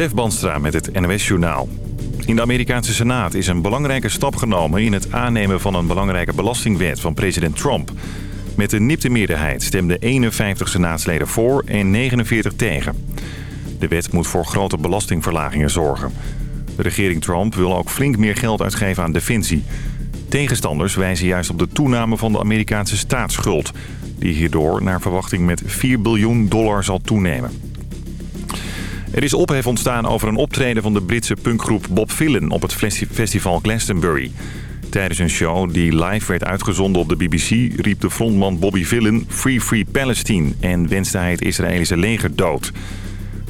Stef Banstra met het NOS Journaal. In de Amerikaanse Senaat is een belangrijke stap genomen... in het aannemen van een belangrijke belastingwet van president Trump. Met een nipte meerderheid stemden 51 senaatsleden voor en 49 tegen. De wet moet voor grote belastingverlagingen zorgen. De regering Trump wil ook flink meer geld uitgeven aan defensie. Tegenstanders wijzen juist op de toename van de Amerikaanse staatsschuld... die hierdoor naar verwachting met 4 biljoen dollar zal toenemen. Er is ophef ontstaan over een optreden van de Britse punkgroep Bob Villen op het festival Glastonbury. Tijdens een show die live werd uitgezonden op de BBC riep de frontman Bobby Villen Free Free Palestine en wenste hij het Israëlische leger dood.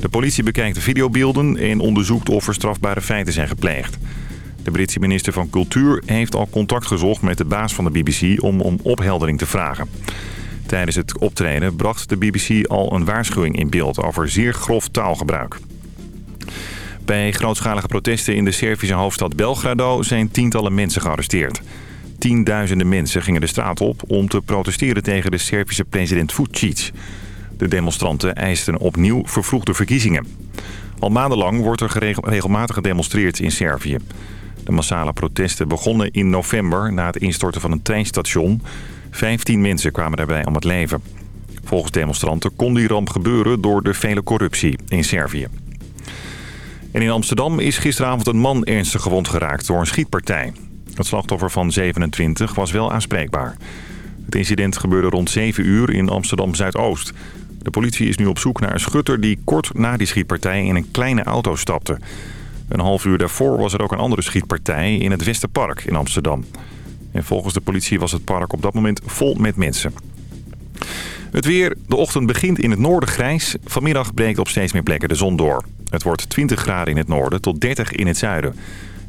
De politie bekijkt de videobeelden en onderzoekt of er strafbare feiten zijn gepleegd. De Britse minister van Cultuur heeft al contact gezocht met de baas van de BBC om om opheldering te vragen. Tijdens het optreden bracht de BBC al een waarschuwing in beeld over zeer grof taalgebruik. Bij grootschalige protesten in de Servische hoofdstad Belgrado zijn tientallen mensen gearresteerd. Tienduizenden mensen gingen de straat op om te protesteren tegen de Servische president Vucic. De demonstranten eisten opnieuw vervroegde verkiezingen. Al maandenlang wordt er regelmatig gedemonstreerd in Servië. De massale protesten begonnen in november na het instorten van een treinstation. Vijftien mensen kwamen daarbij om het leven. Volgens demonstranten kon die ramp gebeuren door de vele corruptie in Servië. En in Amsterdam is gisteravond een man ernstig gewond geraakt door een schietpartij. Het slachtoffer van 27 was wel aanspreekbaar. Het incident gebeurde rond 7 uur in Amsterdam-Zuidoost. De politie is nu op zoek naar een schutter die kort na die schietpartij in een kleine auto stapte. Een half uur daarvoor was er ook een andere schietpartij in het Westerpark in Amsterdam. En volgens de politie was het park op dat moment vol met mensen. Het weer. De ochtend begint in het noorden grijs. Vanmiddag breekt op steeds meer plekken de zon door. Het wordt 20 graden in het noorden tot 30 in het zuiden.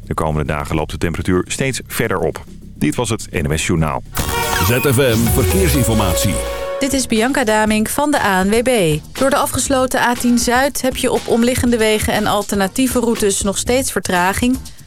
De komende dagen loopt de temperatuur steeds verder op. Dit was het NWS Journaal. ZFM Verkeersinformatie. Dit is Bianca Damink van de ANWB. Door de afgesloten A10 Zuid heb je op omliggende wegen en alternatieve routes nog steeds vertraging...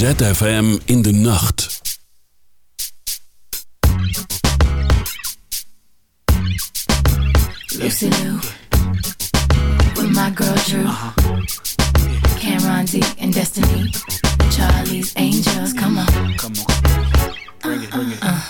ZFM in de nacht. Lucy Lou, with my girl Drew, Cameron D and Destiny, Charlie's Angels, come on. Come on. Bring it, bring it. Uh, uh.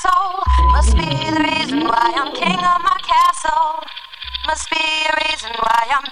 soul. Must be the reason why I'm king of my castle. Must be a reason why I'm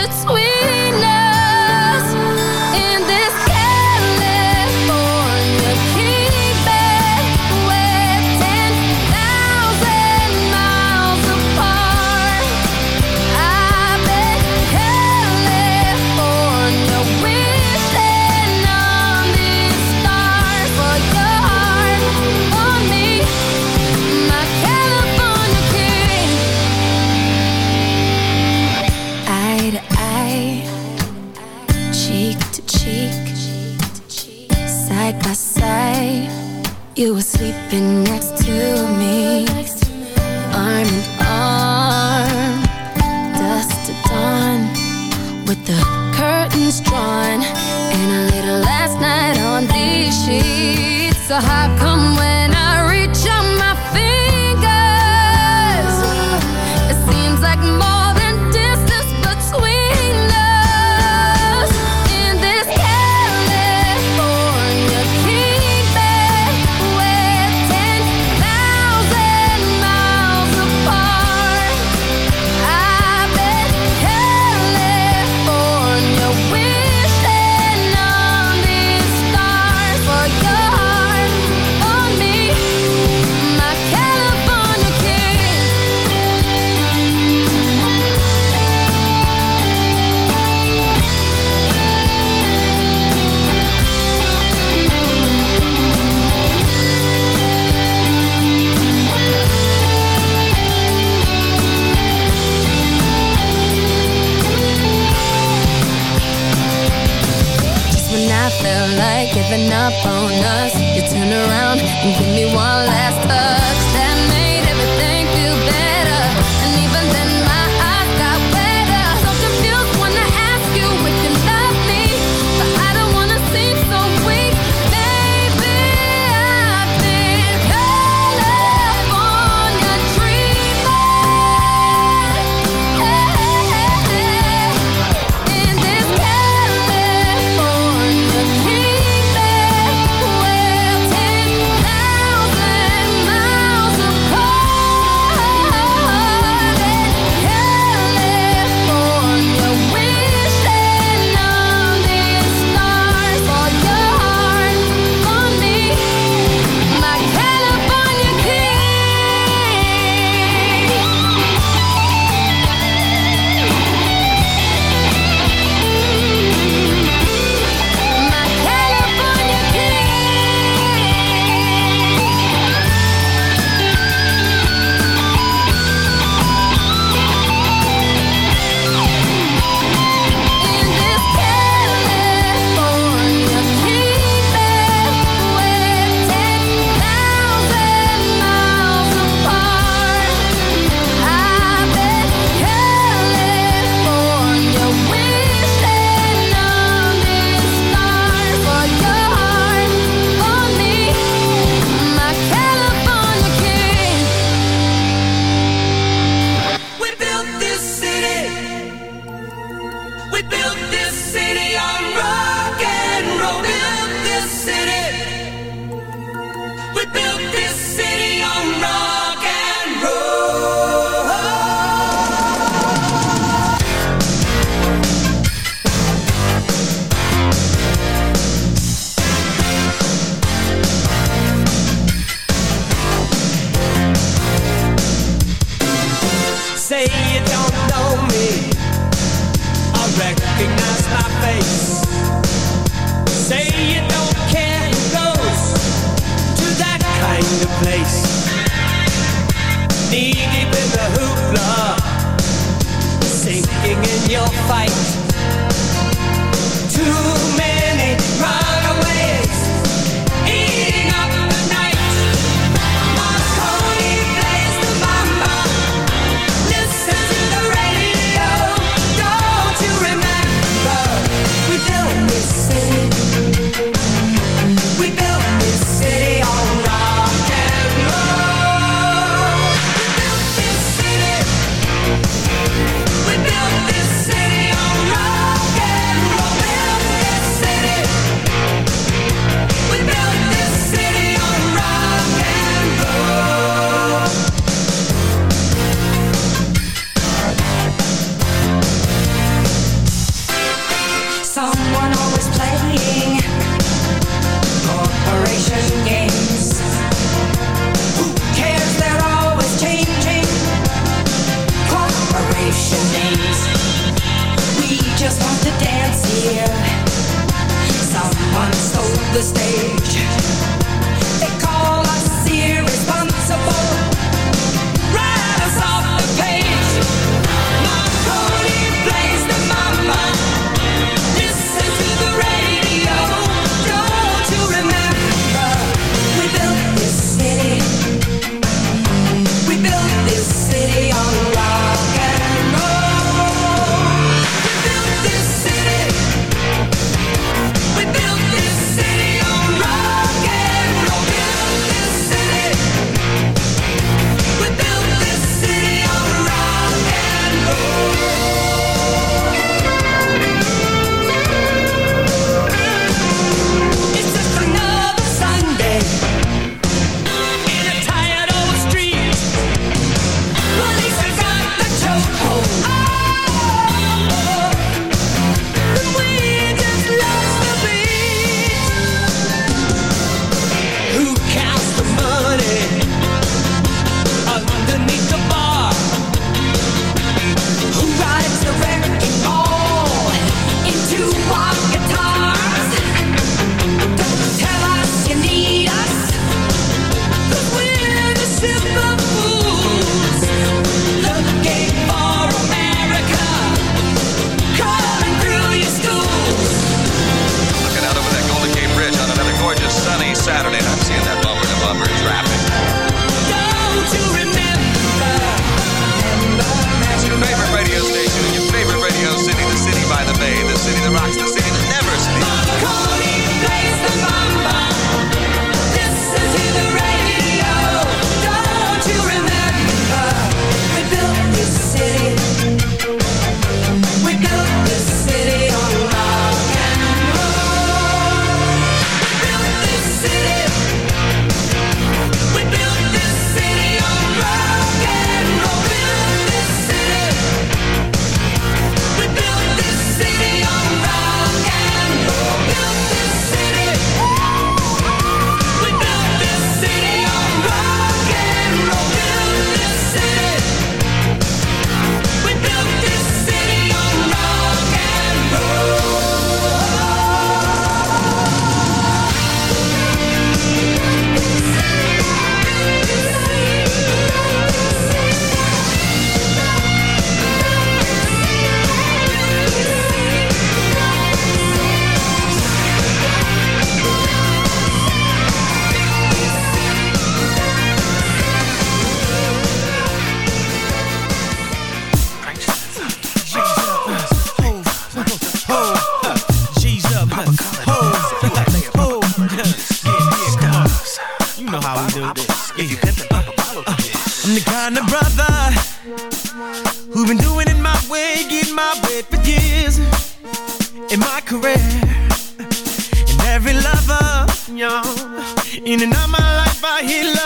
been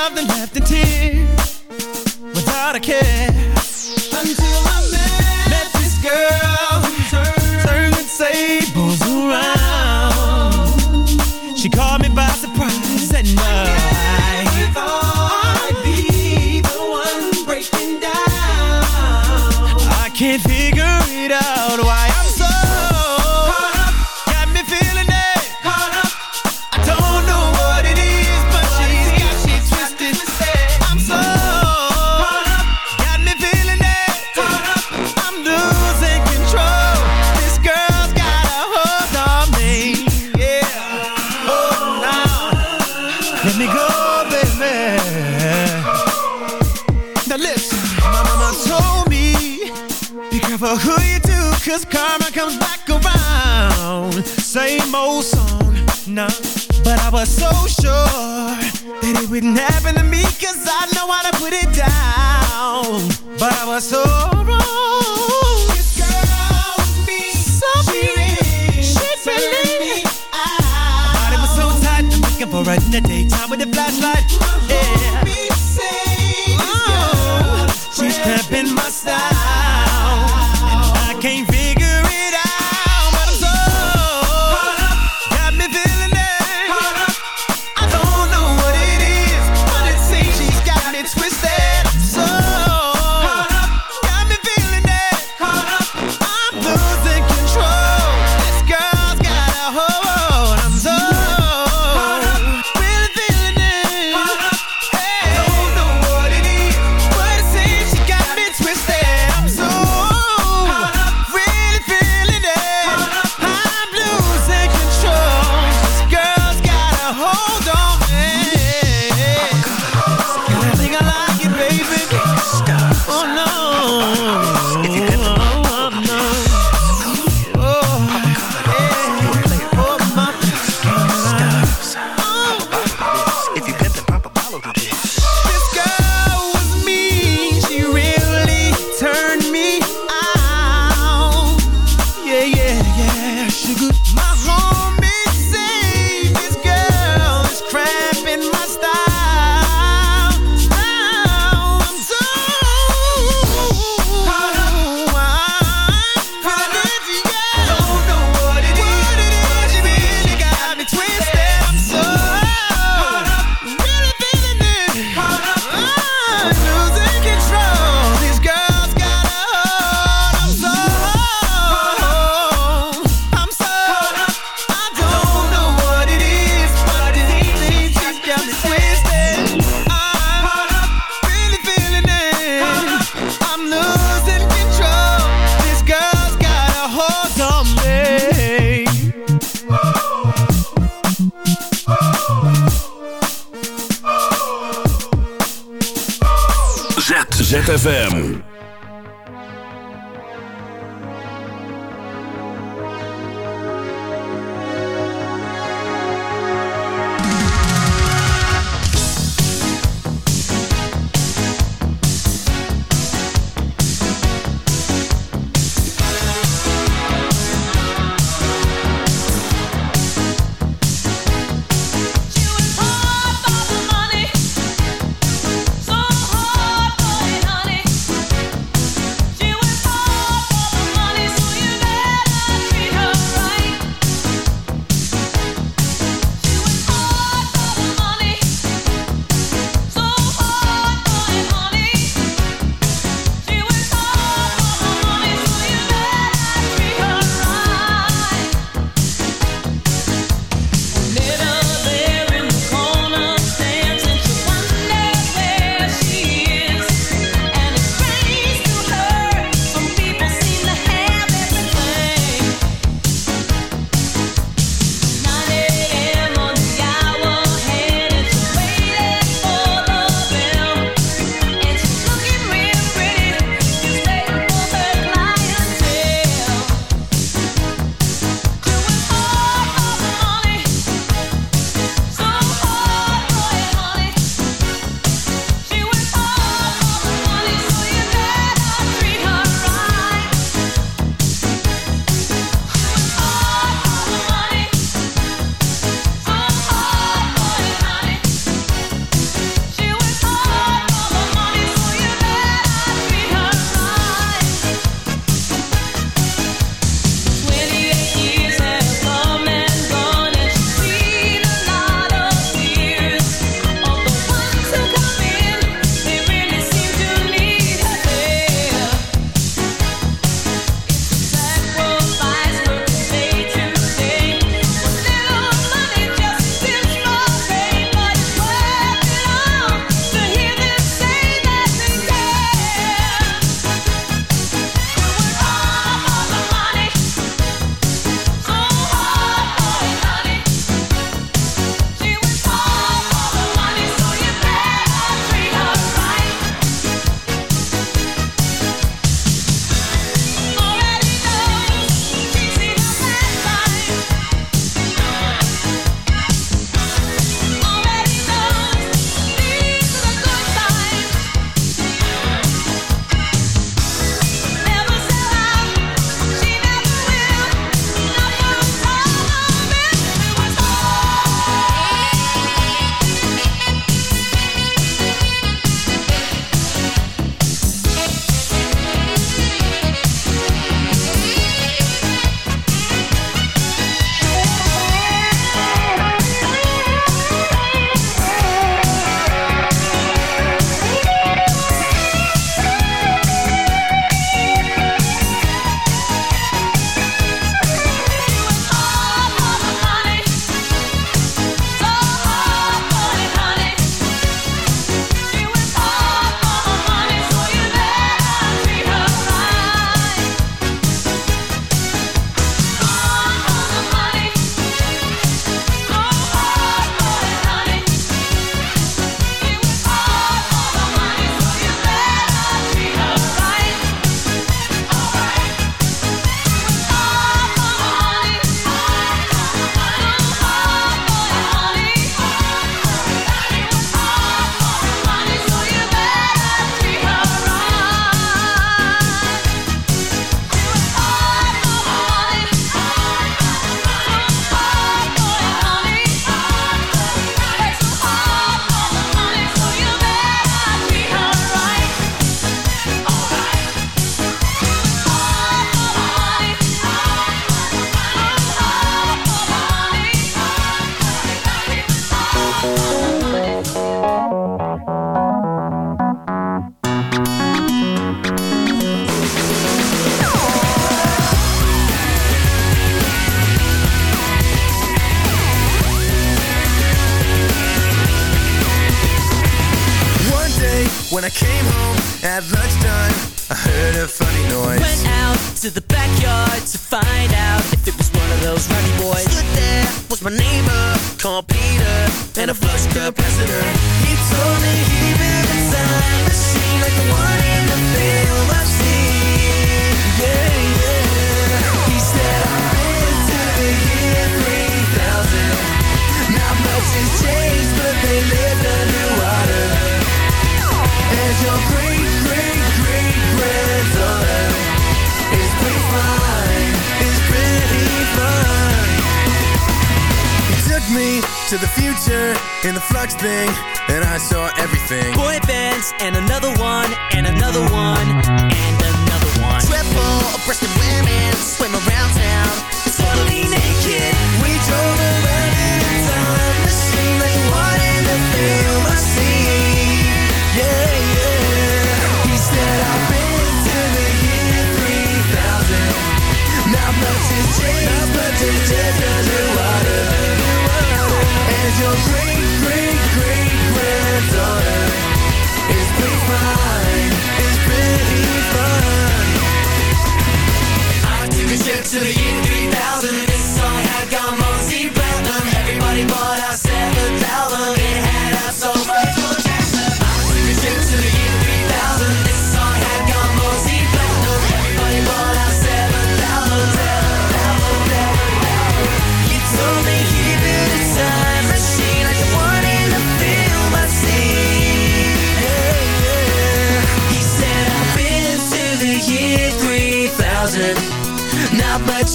loved and left a tear. enough. But I was so sure that it wouldn't happen to me, cause I know how to put it down. But I was so wrong. This girl was me. So she really, me out. My body was so tight, I'm looking for a her in the daytime with a flashlight.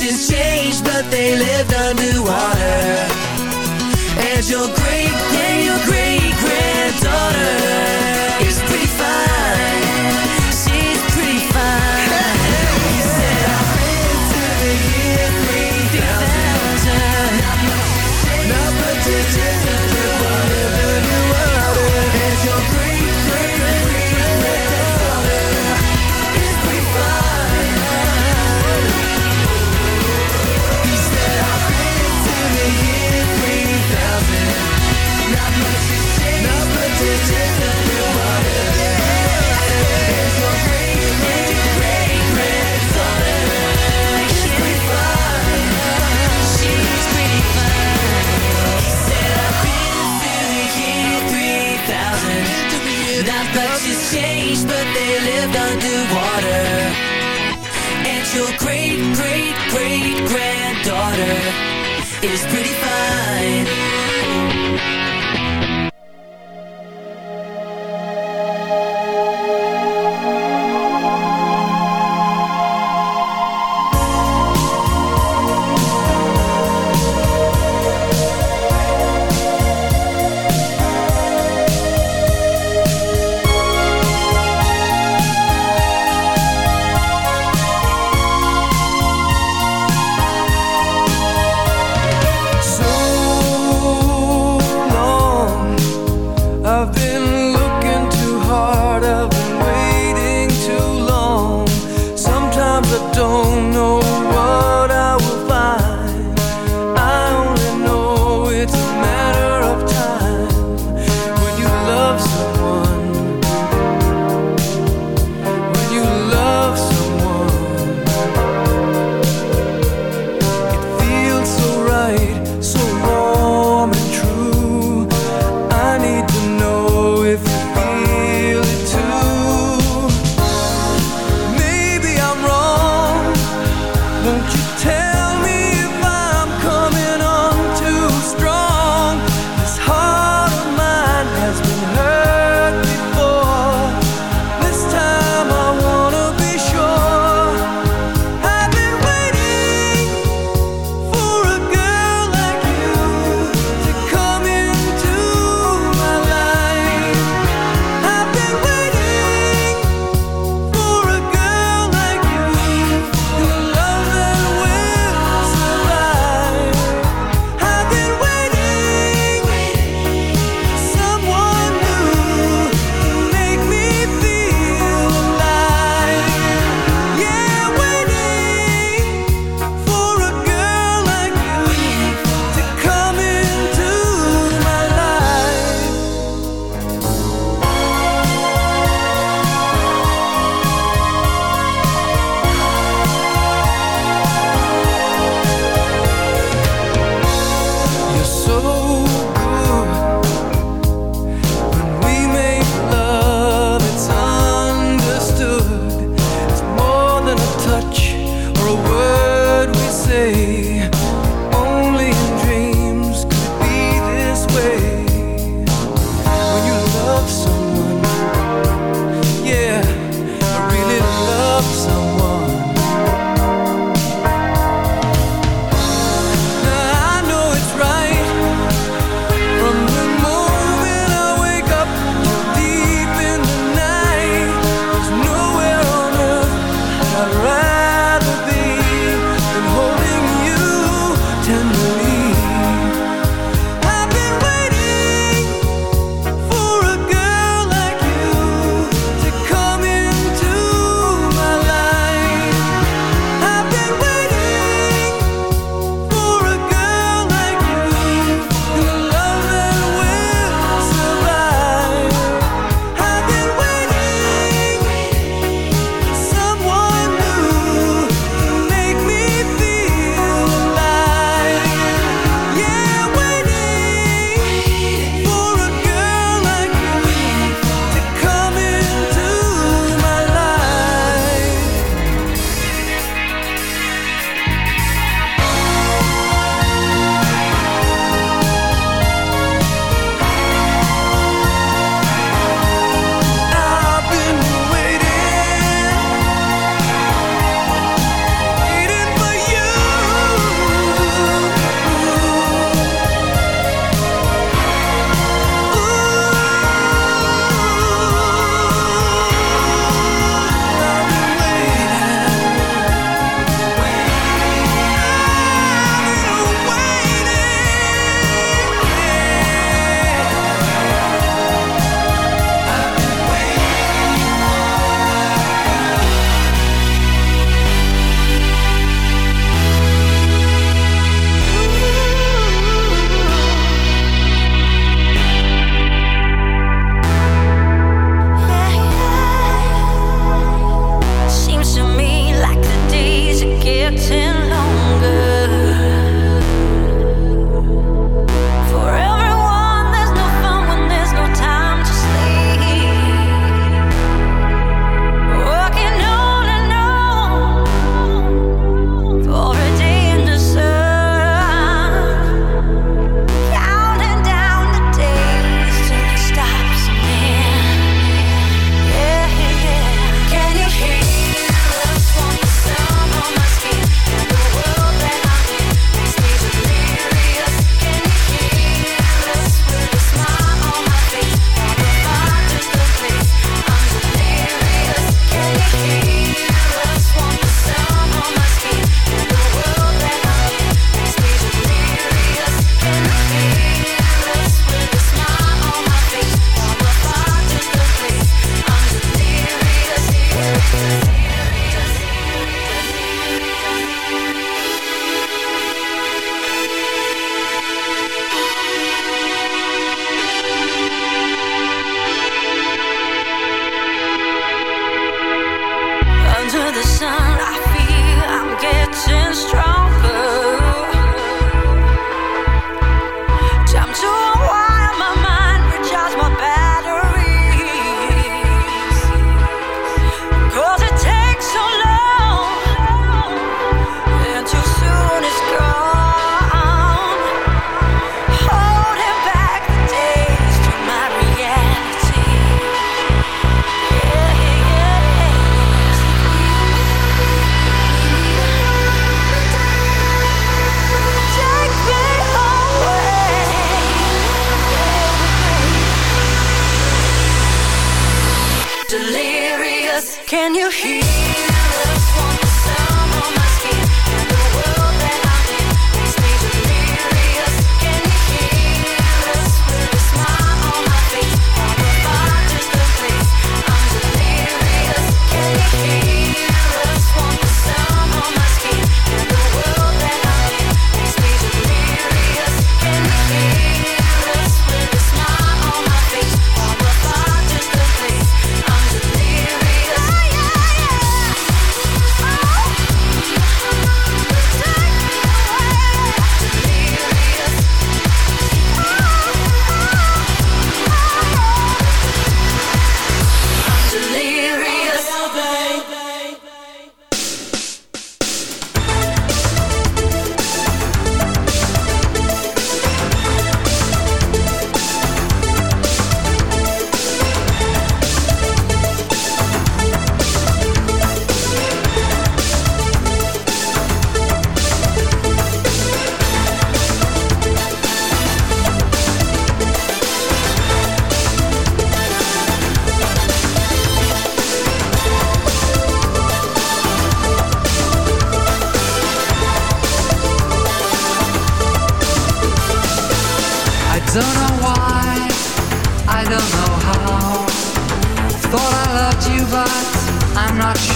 Oceans changed, but they lived underwater. And your great, great, your great granddaughter water. It was pretty fine.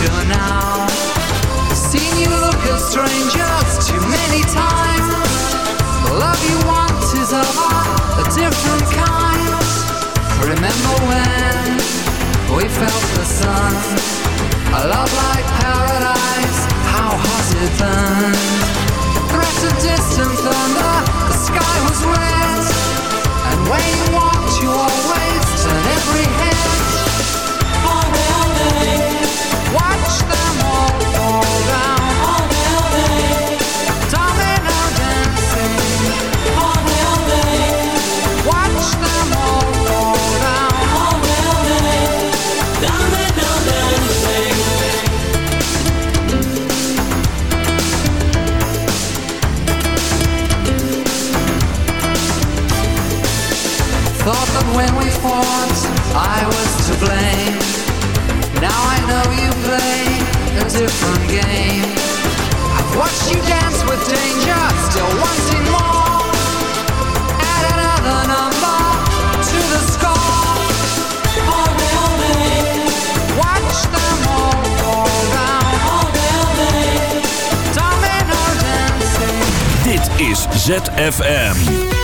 Sure now. Seen you look at strangers too many times. The love you want is of a different kind. Remember when we felt the sun? A love like paradise, how hot it burned. Threat of distant thunder, the sky was red. And when you walked, you always when we fought, I was to blame. Now I know you play a different game. I've watched you dance with danger, still wanting more. Add another number to the score. All building, watch them all fall down. All building, domino dancing. Dit is ZFM.